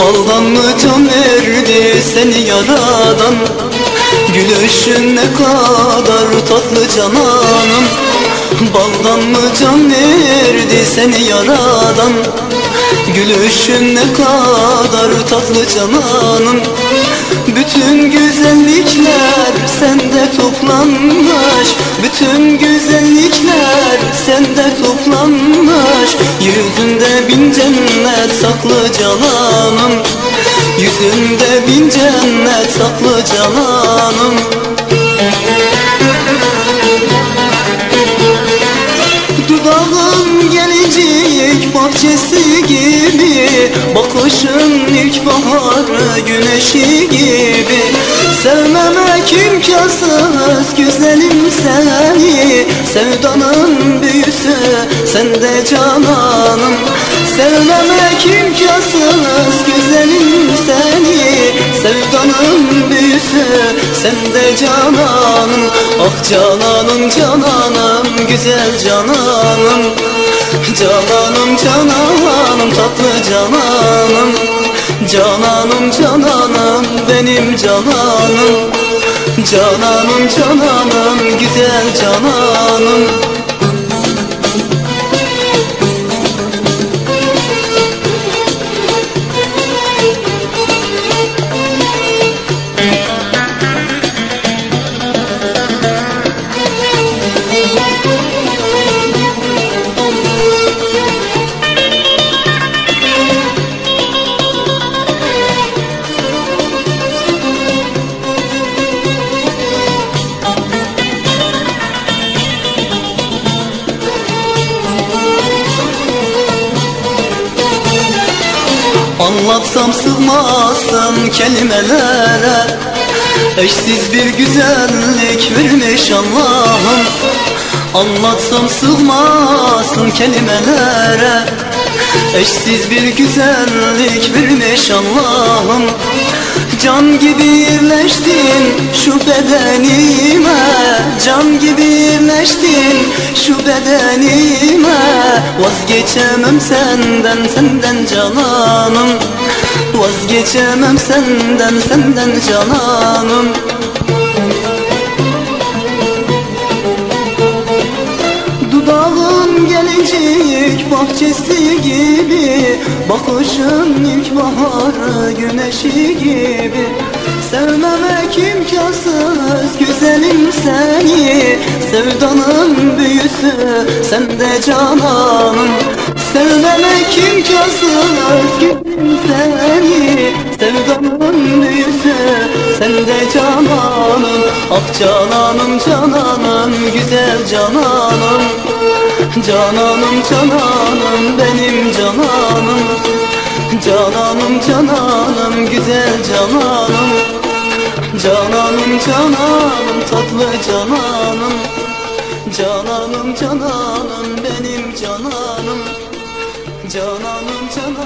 Balgamı tam erdi seni yaradan? Gülüşün ne kadar tatlı cananım? Baldan mı can verdi seni yaradan? Gülüşün ne kadar tatlı cananım. Bütün güzellikler sende toplanmış. Bütün güzellikler sende toplanmış. Yüzünde bin cennet saklı cananım. Yüzünde bin cennet saklı cananım Bakışın ilkbahar güneşi gibi. Sevmemek imkansız güzelim seni. Sevdanın büyüsü sende cananım. Sevmemek imkansız güzelim seni. Sevdanın büyüsü sende cananım. Ah cananım cananım güzel cananım Cananım cananım tatlı cananım. Cananım cananım benim cananım. Cananım cananım güzel cananım Anlatsam sığmazsın kelimelere Eşsiz bir güzellik vermiş Allah'ım Anlatsam sığmazsın kelimelere Eşsiz bir güzellik vermiş Allah'ım Can gibi yerleştin şu bedenime. Can gibi yerleştin şu bedenime. Vazgeçemem senden senden cananım. Vazgeçemem senden senden cananım. Dudağın gelecek bahçesi gibi Bakışın ilkbahar güneşi gibi. Sevmemek imkansız güzelim seni Sevdanın büyüsü sende cananım. Sevmemek imkansız güzelim seni Sevdanın büyüsü sende cananım. Ah cananım cananım güzel cananım Cananım cananım benim cananım. Cananım cananım güzel cananım. Cananım cananım tatlı cananım. Cananım cananım benim cananım. Cananım cananım